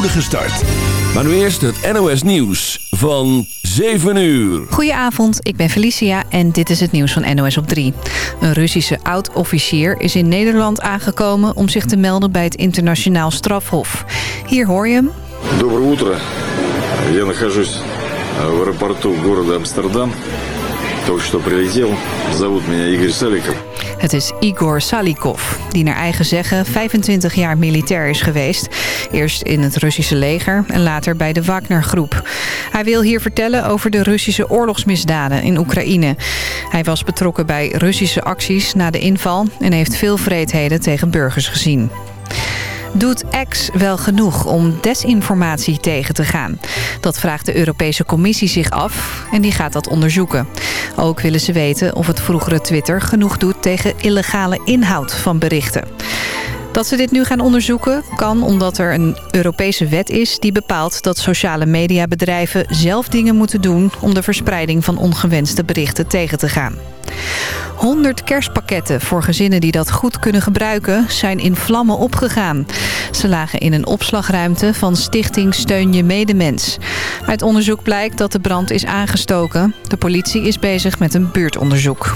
spoedige start. Maar nu eerst het NOS Nieuws van 7 uur. Goedenavond, ik ben Felicia en dit is het nieuws van NOS op 3. Een Russische oud-officier is in Nederland aangekomen... om zich te melden bij het internationaal strafhof. Hier hoor je hem. Доброе утро. Я нахожусь в аэропорту города Амстердам. Только что прилетел. Зовут меня Игорь Саликов. Het is Igor Salikov, die naar eigen zeggen 25 jaar militair is geweest. Eerst in het Russische leger en later bij de Wagner-groep. Hij wil hier vertellen over de Russische oorlogsmisdaden in Oekraïne. Hij was betrokken bij Russische acties na de inval... en heeft veel vreedheden tegen burgers gezien. Doet X wel genoeg om desinformatie tegen te gaan? Dat vraagt de Europese Commissie zich af en die gaat dat onderzoeken. Ook willen ze weten of het vroegere Twitter genoeg doet tegen illegale inhoud van berichten. Dat ze dit nu gaan onderzoeken kan omdat er een Europese wet is... die bepaalt dat sociale mediabedrijven zelf dingen moeten doen... om de verspreiding van ongewenste berichten tegen te gaan. 100 kerstpakketten voor gezinnen die dat goed kunnen gebruiken... zijn in vlammen opgegaan. Ze lagen in een opslagruimte van Stichting Steun Je Medemens. Uit onderzoek blijkt dat de brand is aangestoken. De politie is bezig met een buurtonderzoek.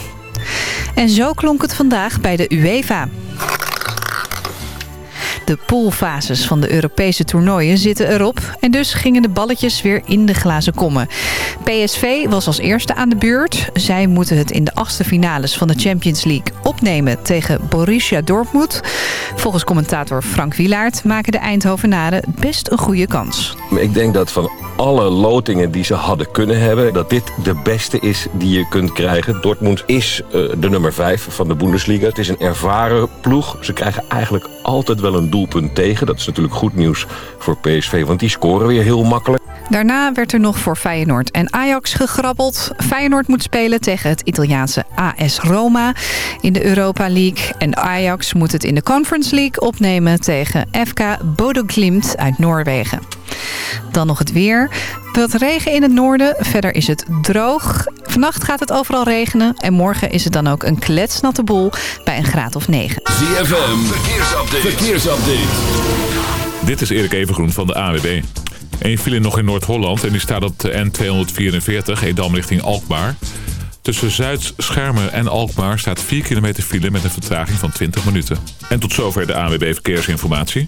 En zo klonk het vandaag bij de UEFA. De poolfases van de Europese toernooien zitten erop. En dus gingen de balletjes weer in de glazen kommen. PSV was als eerste aan de beurt. Zij moeten het in de achtste finales van de Champions League opnemen tegen Borussia Dortmund. Volgens commentator Frank Wilaert maken de Eindhovenaren best een goede kans. Ik denk dat van alle lotingen die ze hadden kunnen hebben... dat dit de beste is die je kunt krijgen. Dortmund is uh, de nummer 5 van de Bundesliga. Het is een ervaren ploeg. Ze krijgen eigenlijk altijd wel een doelpunt tegen. Dat is natuurlijk goed nieuws voor PSV, want die scoren weer heel makkelijk. Daarna werd er nog voor Feyenoord en Ajax gegrabbeld. Feyenoord moet spelen tegen het Italiaanse AS Roma in de Europa League. En Ajax moet het in de Conference League opnemen tegen FK Bodo Glimt uit Noorwegen. Dan nog het weer. Wat regen in het noorden. Verder is het droog. Vannacht gaat het overal regenen. En morgen is het dan ook een kletsnatte boel bij een graad of 9. ZFM, verkeersupdate. verkeersupdate. Dit is Erik Evengroen van de AWB. Eén file nog in Noord-Holland en die staat op de N244, Edam richting Alkmaar. Tussen Zuid-Schermen en Alkmaar staat 4 kilometer file met een vertraging van 20 minuten. En tot zover de AWB Verkeersinformatie.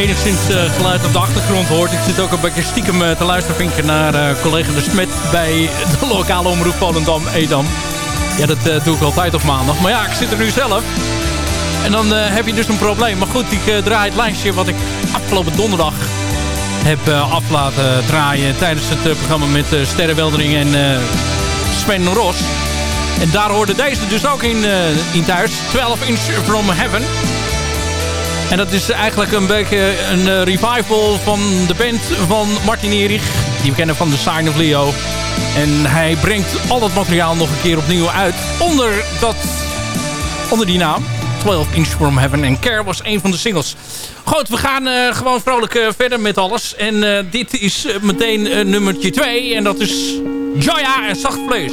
Enigszins uh, geluid op de achtergrond hoort. Ik zit ook een beetje stiekem uh, te luisteren vinken naar uh, collega De Smet bij de lokale omroep Volendam Edam. Ja, dat doe ik altijd op maandag. Maar ja, ik zit er nu zelf. En dan heb je dus een probleem. Maar goed, ik draai het lijstje wat ik afgelopen donderdag heb af laten draaien... tijdens het programma met Sterrenweldering en Sven Ros. En daar hoorde deze dus ook in, in thuis. 12 Inch From Heaven. En dat is eigenlijk een beetje een uh, revival van de band van Martin Erich. Die we kennen van The Sign of Leo. En hij brengt al dat materiaal nog een keer opnieuw uit. Onder, dat, onder die naam. 12 Inch From Heaven. En Care was een van de singles. Goed, we gaan uh, gewoon vrolijk uh, verder met alles. En dit is meteen nummertje 2. En dat is Joya en Zacht Vlees.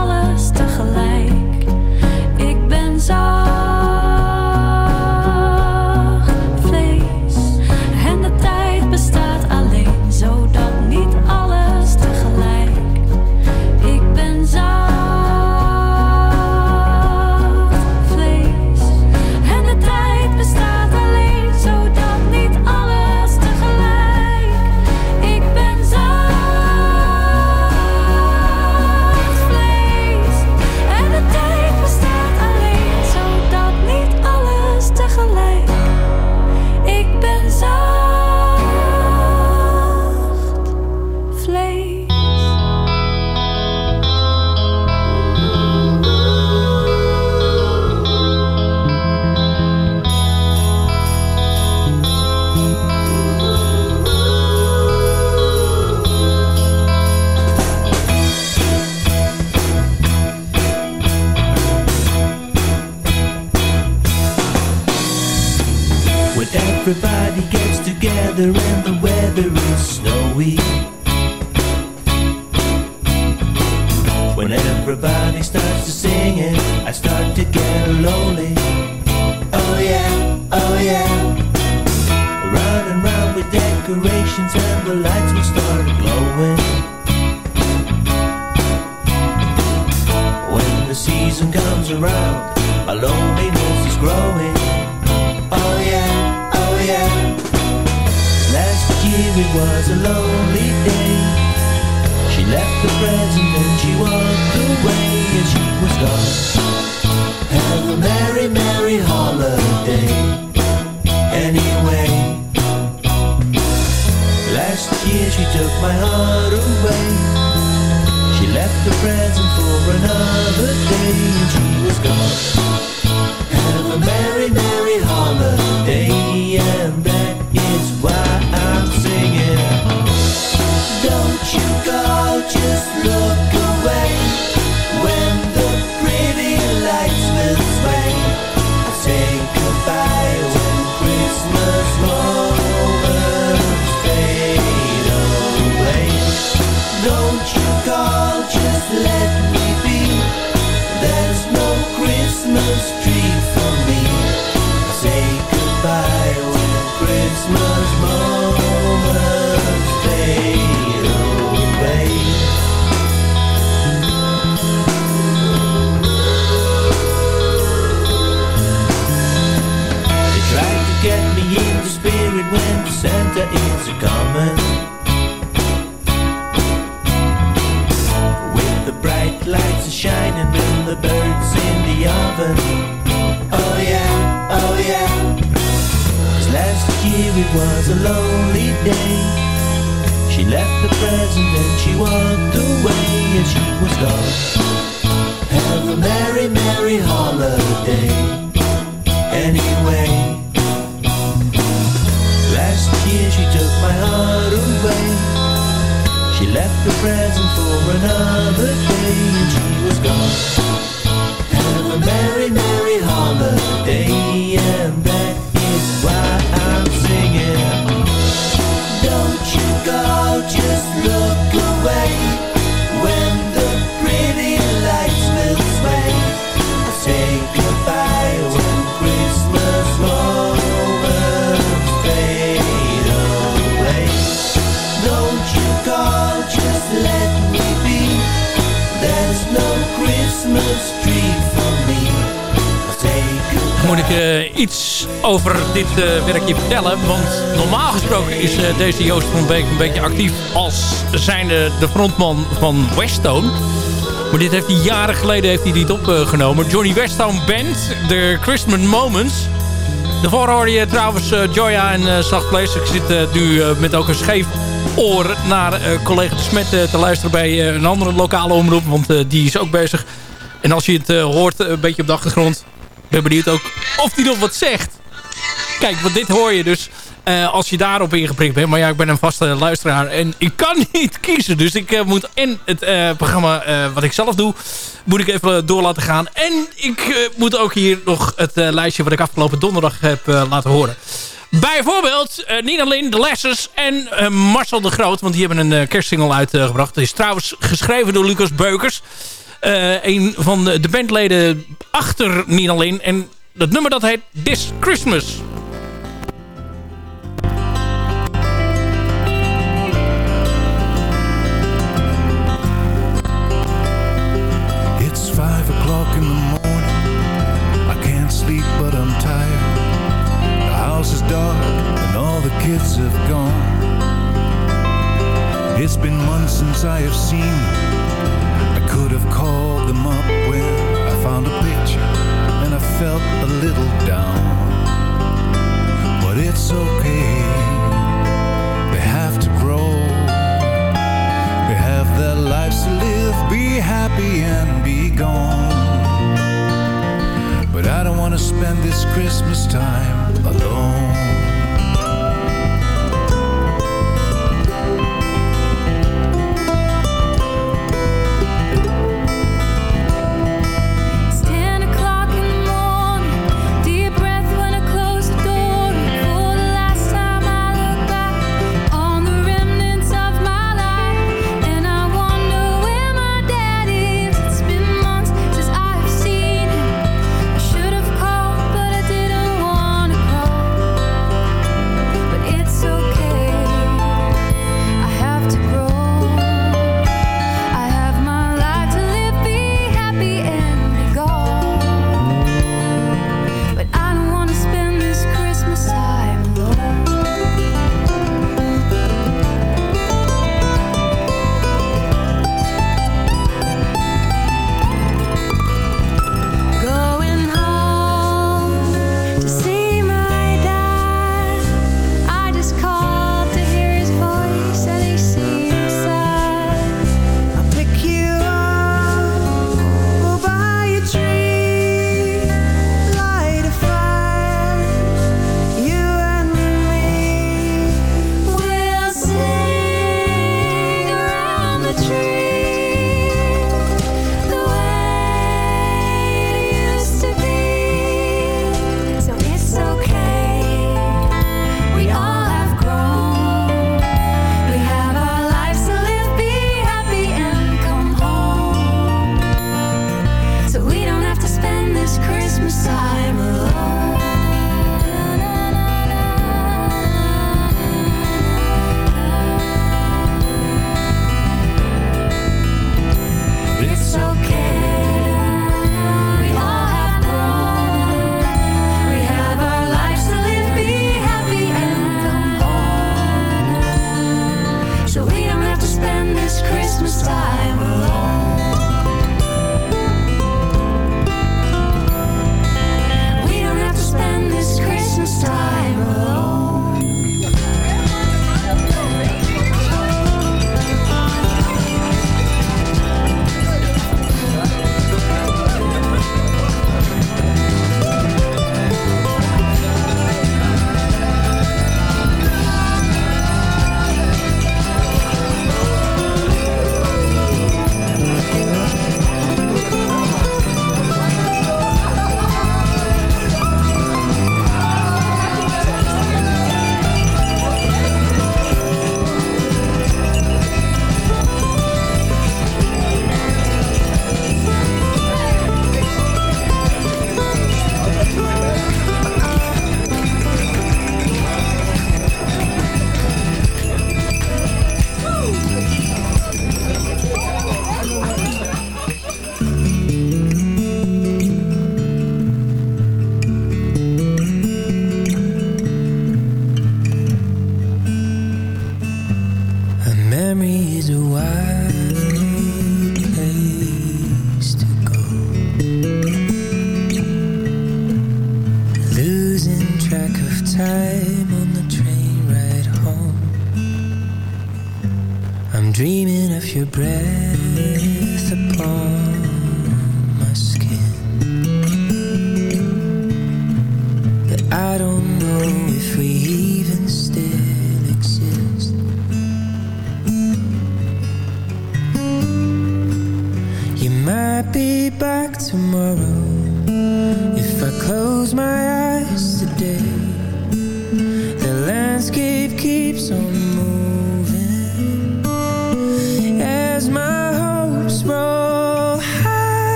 Year it was a lonely day. She left the present and she walked away and she was gone. Have a merry, merry holiday. Anyway, last year she took my heart away. She left the present for another day and she was gone. Have a merry, merry holiday, and that is why I'm singing. Don't you go, just look when Santa is coming. With the bright lights shining and the birds in the oven. Oh yeah, oh yeah. 'Cause last year it was a lonely day. She left the present and she walked away and she was gone. Have a merry, merry holiday. Anyway, year she took my heart away. She left the present for another day dit eh, werkje vertellen? Want normaal gesproken is eh, deze Joost van Beek een beetje actief als zijnde de frontman van Westone. Maar dit heeft hij jaren geleden heeft hij dit opgenomen. Johnny Westone Band, The Christmas Moments. Daarvoor hoorde je trouwens eh, Joya en uh, Zacht Place. Ik zit nu met ook een scheef oor naar collega de Smet te luisteren bij een andere lokale omroep. Want die is ook bezig. En als je het hoort, een beetje op de achtergrond... ben benieuwd ook of hij nog wat zegt. Kijk, want dit hoor je dus eh, als je daarop ingeprikt bent. Maar ja, ik ben een vaste luisteraar en ik kan niet kiezen. Dus ik eh, moet en het eh, programma wat ik zelf doe, moet ik even door laten gaan. En ik moet ook hier nog het lijstje wat ik afgelopen donderdag heb laten horen. Bijvoorbeeld Nina Lin, The Lessers en Marcel de Groot. Want die hebben een kerstsingle uitgebracht. Het is trouwens geschreven door Lucas Beukers. Een van de, de bandleden achter Nina Lin. En dat nummer dat heet This Christmas. Kids have gone. It's been months since I have seen them. I could have called them up when I found a picture and I felt a little down. But it's okay. They have to grow. They have their lives to live, be happy and be gone. But I don't want to spend this Christmas time alone.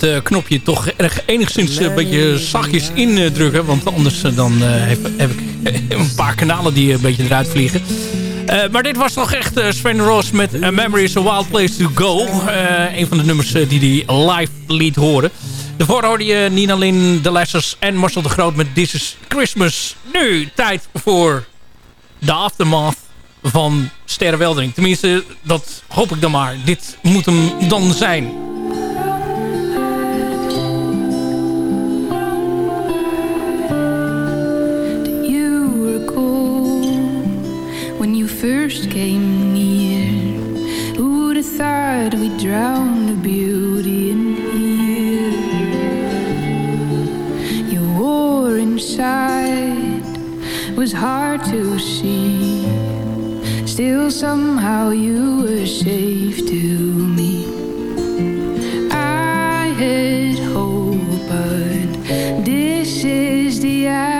Het eh, knopje toch erg enigszins een beetje zachtjes indrukken. Want anders eh, dan eh, heb, heb ik een paar kanalen die een beetje eruit vliegen. Eh, maar dit was nog echt eh, Sven Ross met A Memory is a Wild Place to Go. Eh, een van de nummers eh, die hij live liet horen. Daarvoor hoorde je Nina Lin, De Lessers en Marcel de Groot met This is Christmas. Nu tijd voor de aftermath van Sterrenweldering. Tenminste, dat hoop ik dan maar. Dit moet hem dan zijn. Came near. Who would have thought we'd drown the beauty in here? Your war inside was hard to see. Still, somehow, you were safe to me. I had hope, but this is the aftermath.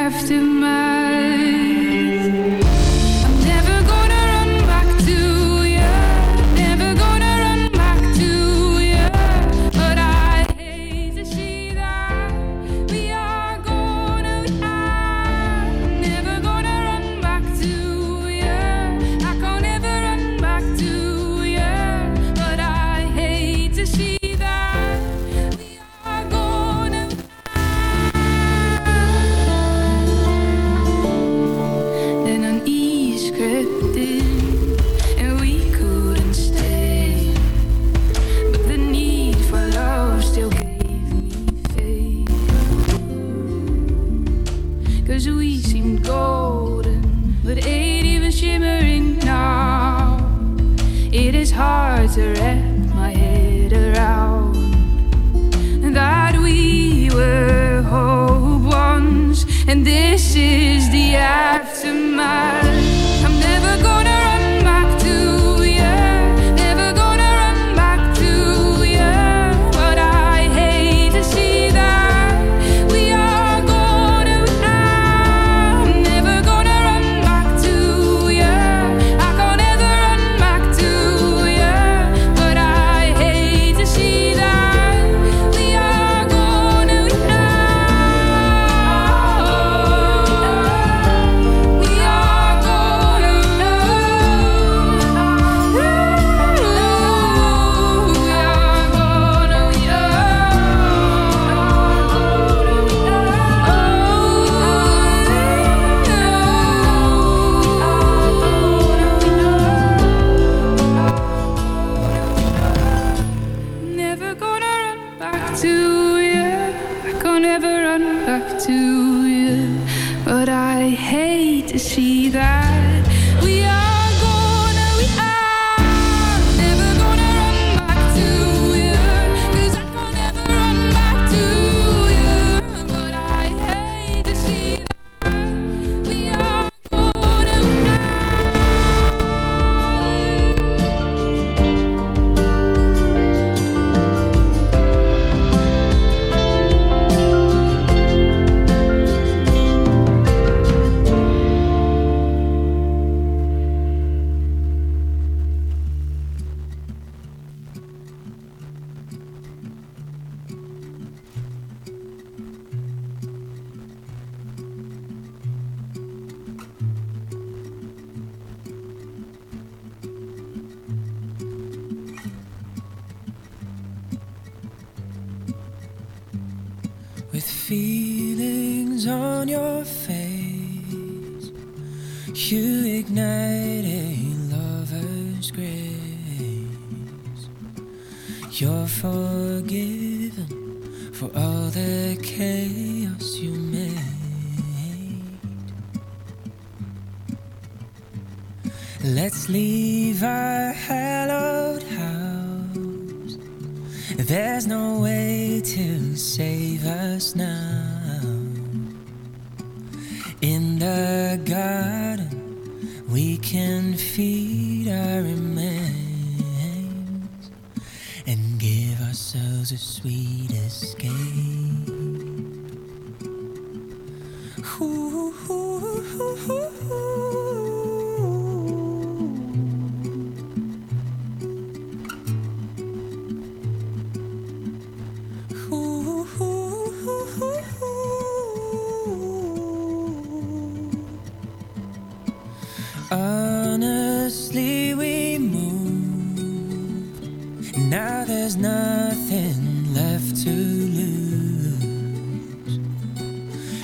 Now there's nothing left to lose.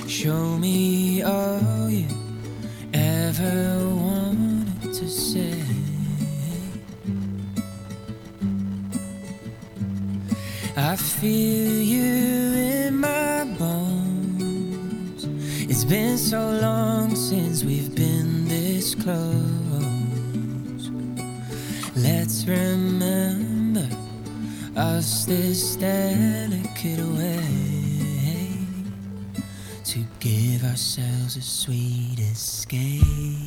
Show me all you ever wanted to say. I feel you in my bones. It's been so long since we've been this close. Let's remember us this delicate way to give ourselves a sweet escape.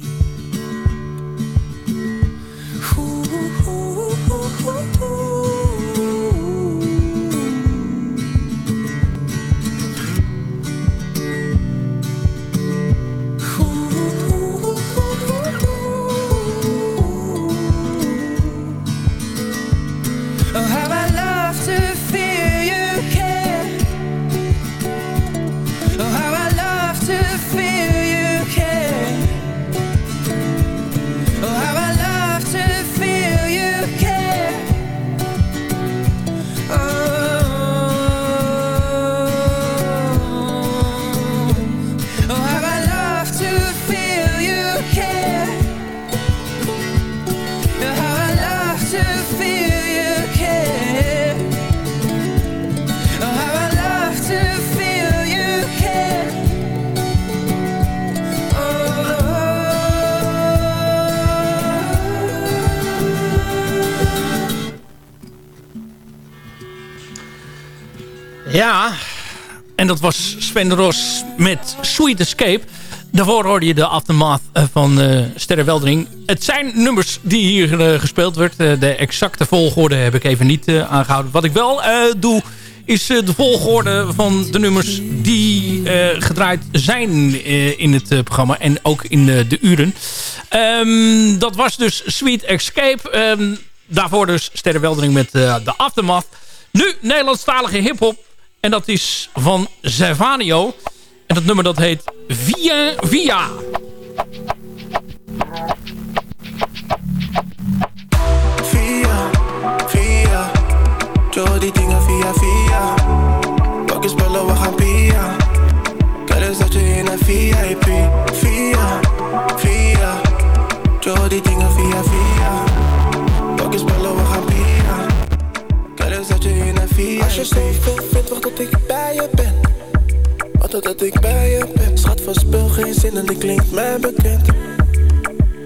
Was Sven Ros met Sweet Escape. Daarvoor hoorde je de Aftermath eh, van uh, Weldering. Het zijn nummers die hier uh, gespeeld werd. De exacte volgorde heb ik even niet aangehouden. Wat ik wel doe, is de volgorde van de nummers die gedraaid zijn in het programma. En ook in de uren. Um, dat was dus Sweet Escape. Um, daarvoor dus Sterre Weldering met de Aftermath. Nu Nederlandstalige hiphop. En dat is van Zevanio. En dat nummer dat heet Via Via. Via, via. Doe die dingen via via. Pak je spullen, we gaan via. Kennis dat je in een VIP. Via, via. Doe die dingen via via. Dat je in een VIP. Als je zoveel vindt, wacht tot ik bij je ben. Wacht tot ik bij je ben. Schat van speel geen zin en die klinkt mij bekend.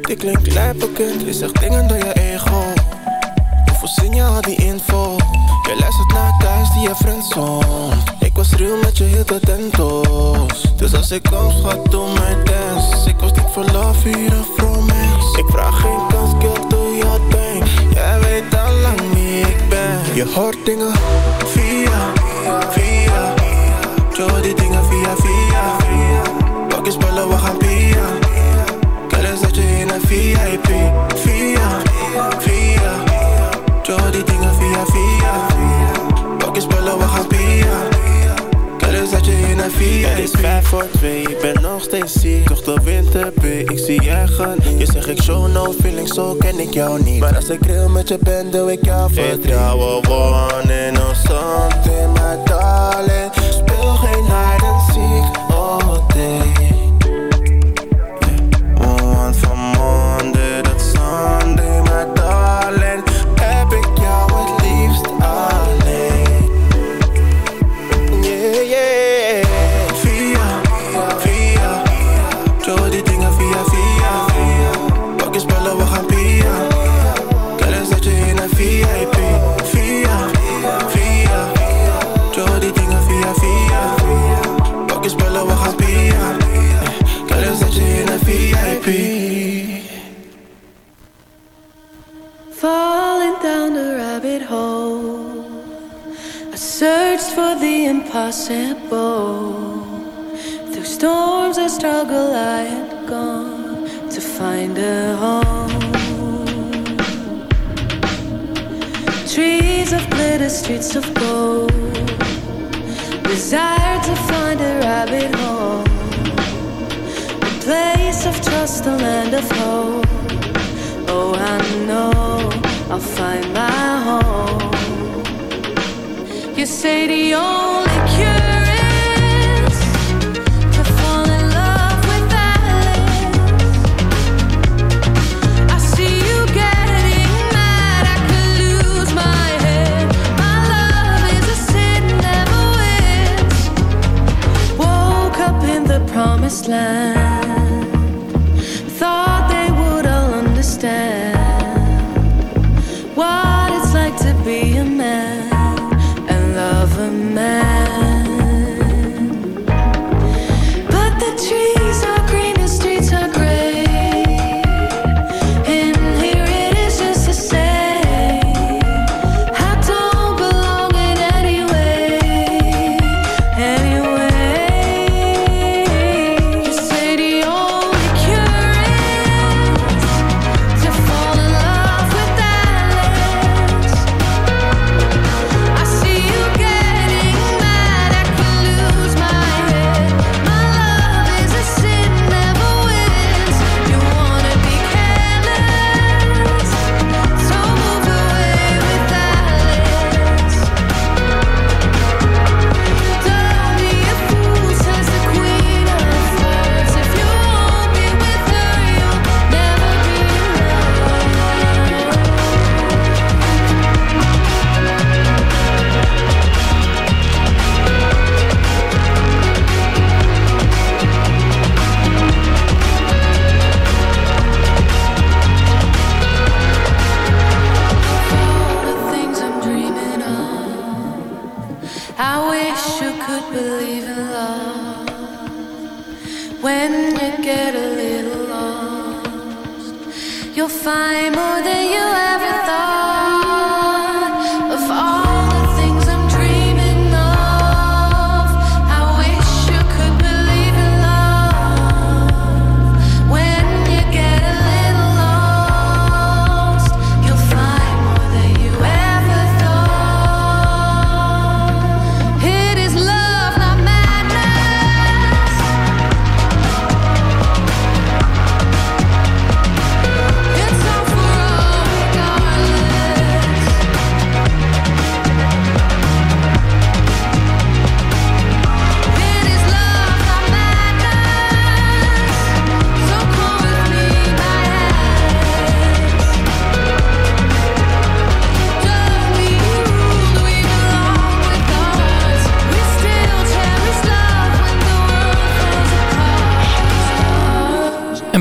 Die klinkt lijp bekend. Je zegt dingen door je ego. Hoe voorzien je al die info? Je luistert naar thuis die je friendzone. Ik was real met je heel tento's. Dus als ik kom, schat, doe mij dance. Ik was niet voor love, hier een romance. Ik vraag geen kans, girl, doe je ding. Jij weet al lang ben. Je hoort dingen via, via. Doe die dingen via, via. Pak je spullen, we gaan via. Kennis dat je in een VIP. Via, via. Doe die dingen via, via. Pak je spullen, we gaan via. VIP. Het is vijf voor twee, ik ben nog steeds ziek. Kocht de winterpee, ik zie jij geniet. Je zegt ik show no feelings, zo ken ik jou niet. Maar als ik real met je ben, doe ik jou voor Vertrouwen, one in or something, my darling. Speel geen hide and seek all day. The impossible. Through storms of struggle, I had gone to find a home. Trees of glitter, streets of gold. Desire to find a rabbit hole. A place of trust, a land of hope. Oh, I know I'll find my home. You say the only the promised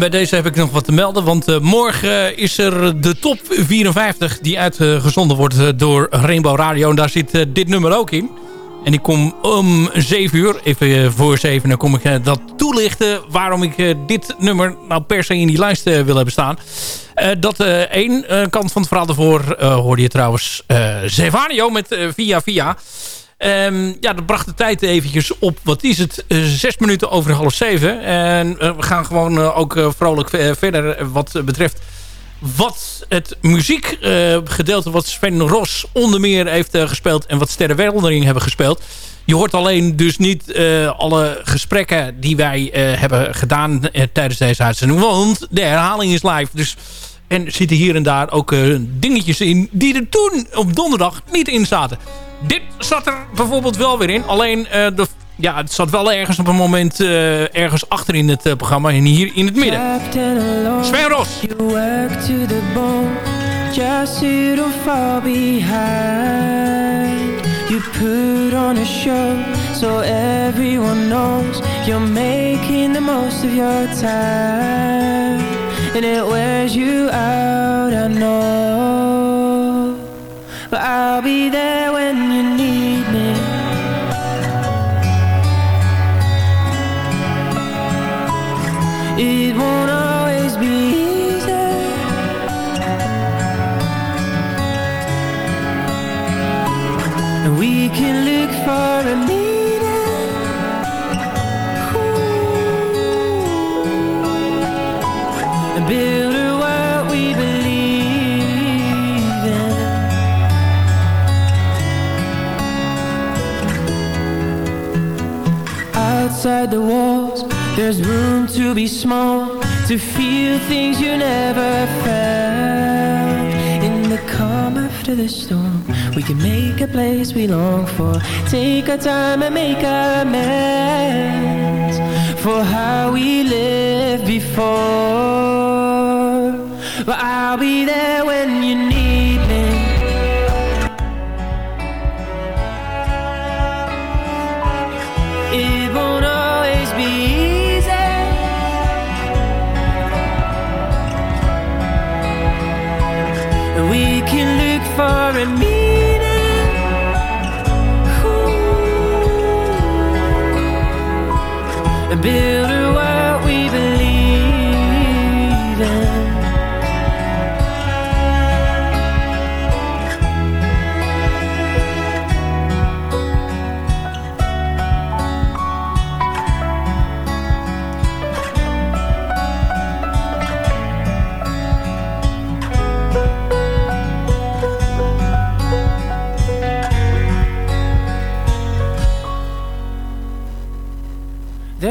bij deze heb ik nog wat te melden, want eh, morgen is er de top 54 die uitgezonden wordt eh, door Rainbow Radio. En daar zit eh, dit nummer ook in. En ik kom om 7 uur, even voor 7, dan kom ik dat toelichten waarom ik dit nummer nou per se in die lijst wil hebben staan. Dat één kant van het verhaal eh, hoorde je trouwens Zevanio met Via Via. Ehm, ja, dat bracht de tijd eventjes op, wat is het, eh, zes minuten over half zeven. En eh, we gaan gewoon eh, ook vrolijk verder wat betreft wat het muziekgedeelte wat Sven Ros onder meer heeft gespeeld... en wat Sterre Weldering hebben gespeeld. Je hoort alleen dus niet alle gesprekken die wij hebben gedaan tijdens deze uitzending. Want de herhaling is live, dus... En zitten hier en daar ook eh, dingetjes in die er toen op donderdag niet in zaten. Dit zat er bijvoorbeeld wel weer in. Alleen, eh, de, ja, het zat wel ergens op een moment eh, ergens achter in het programma. En hier in het midden. Sven Ros. You work to the bone, just so you don't fall behind. You put on a show, so everyone knows you're making the most of your time. And it wears you out, I know. But I'll be there when you need me. It won't storm, we can make a place we long for. Take our time and make amends for how we lived before. But I'll be there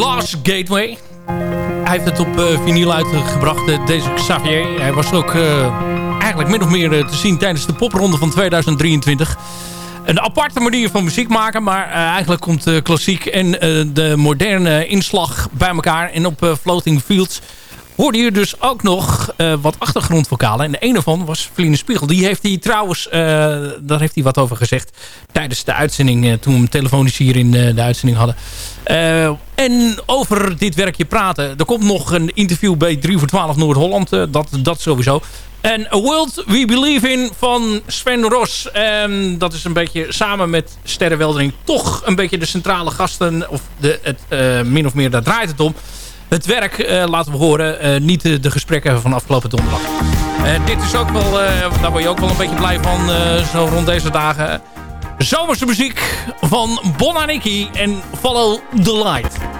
Glass Gateway. Hij heeft het op uh, vinyl uitgebracht, uh, deze Xavier. Hij was ook uh, eigenlijk min of meer te zien tijdens de popronde van 2023. Een aparte manier van muziek maken, maar eigenlijk komt klassiek en de moderne inslag bij elkaar. En op Floating Fields hoorde je dus ook nog uh, wat achtergrondvokalen. En de ene van was Feline Spiegel. Die heeft hij trouwens, uh, daar heeft hij wat over gezegd tijdens de uitzending. Uh, toen we hem telefonisch hier in de uitzending hadden. en over dit werkje praten. Er komt nog een interview bij 3 voor 12 Noord-Holland. dat, dat sowieso. En A World We Believe In van Sven Ros. En dat is een beetje samen met Sterrenweldering toch een beetje de centrale gasten. Of de, het, min of meer, daar draait het om het werk uh, laten we horen. Uh, niet de, gesprekken van afgelopen donderdag. Uh, dit is ook wel, daar word je ook wel een beetje blij van zo rond deze dagen. Zomerse muziek van Bonaniki en Follow the Light.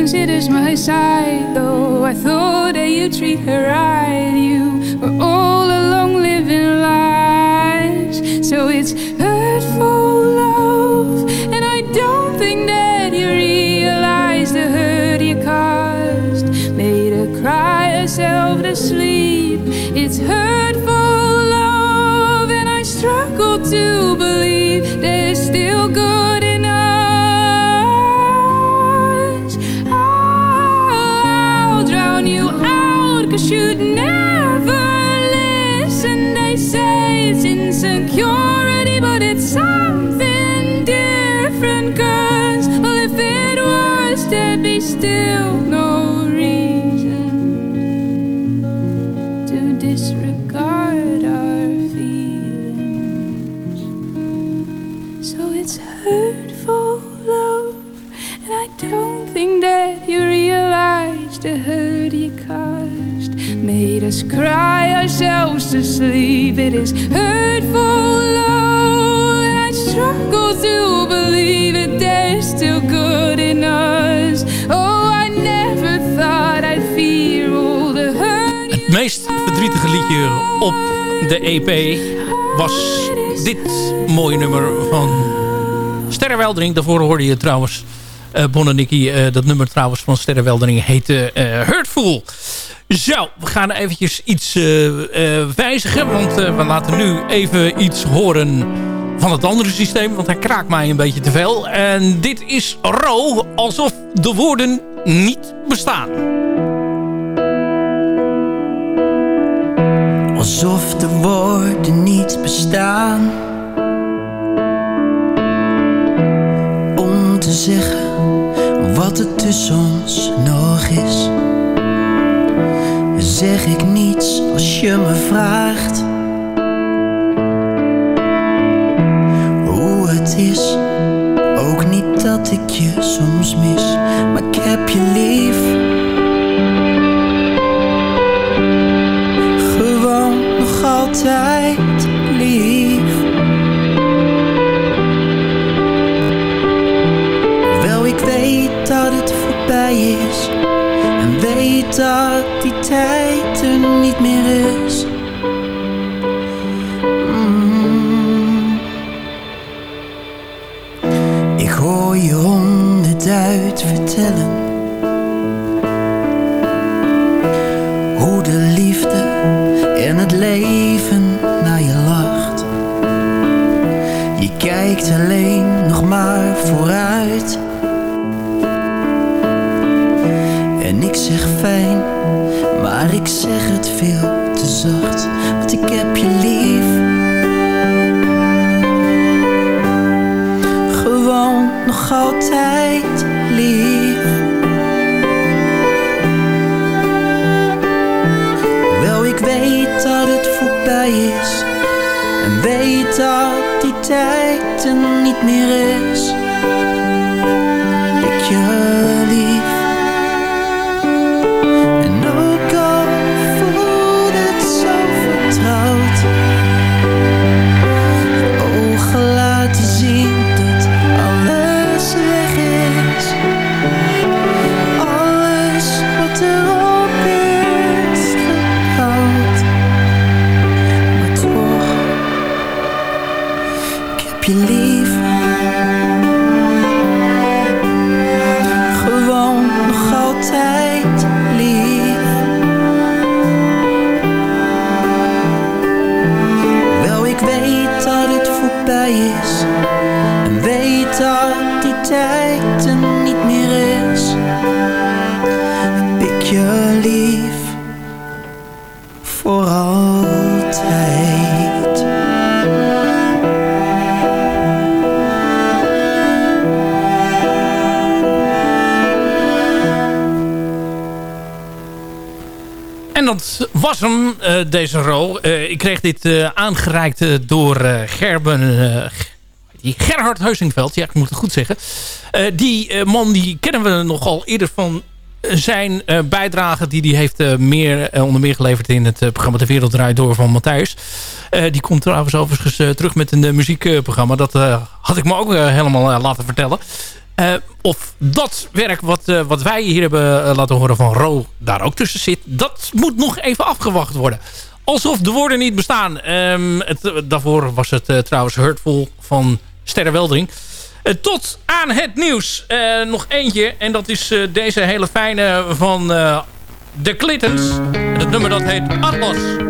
Considers my side, though I thought that you treat her right. You were all along living lies, so it's hurtful love, and I don't think that you realize the hurt you caused. Made her cry herself to sleep. It's hurtful love, and I struggle to to sleep. It is hurtful love, and I struggle to believe it. There's still good in us. Oh, I never thought I'd fear all the hurt. Het meest verdrietige liedje op de EP was dit mooie nummer van Sterrenweldering. Daarvoor hoorde je trouwens eh Bon en Nicky. eh, dat nummer trouwens van Sterrenweldering heette eh, Hurtful. Zo, we gaan eventjes iets eh, eh, wijzigen. Want eh, we laten nu even iets horen van het andere systeem. Want hij kraakt mij een beetje te veel. En dit is Ro, alsof de woorden niet bestaan. Alsof de woorden niet bestaan Om te zeggen wat er tussen ons nog is Zeg ik niets als je me vraagt Hoe het is Ook niet dat ik je soms mis Maar ik heb je lief gewoon nog altijd lief. Wel, ik weet dat het voorbij is. Weet dat die tijd er niet meer is. Mm. Ik hoor je vertellen. Hoe de liefde en het leven naar je lacht. Je kijkt alleen veel te zacht. Want ik heb je lief. Gewoon nog altijd lief. Wel, ik weet dat het voorbij is. En weet dat tijd er niet meer is. Deze rol. Eh, ik kreeg dit eh, aangereikt eh, door eh, Gerben... eh, die Gerhard Heusingveld, ja, ik moet het goed zeggen. Eh, die eh, man die kennen we nogal eerder van zijn eh, bijdrage... die hij heeft eh, meer, eh, onder meer geleverd in het eh, programma De Wereld Draait Door van Matthijs. Eh, die komt trouwens overigens eh, terug met een eh, muziekprogramma. Dat eh, had ik me ook eh, helemaal eh, laten vertellen. Eh, of dat werk wat, eh, wat wij hier hebben eh, laten horen van Ro daar ook tussen zit. Dat moet nog even afgewacht worden. Alsof de woorden niet bestaan. Ehm, het, daarvoor was het trouwens Hurtful van Sterre Weldering. Tot aan het nieuws. Nog eentje. En dat is deze hele fijne van eh The Clintons. Het nummer dat heet Atlas.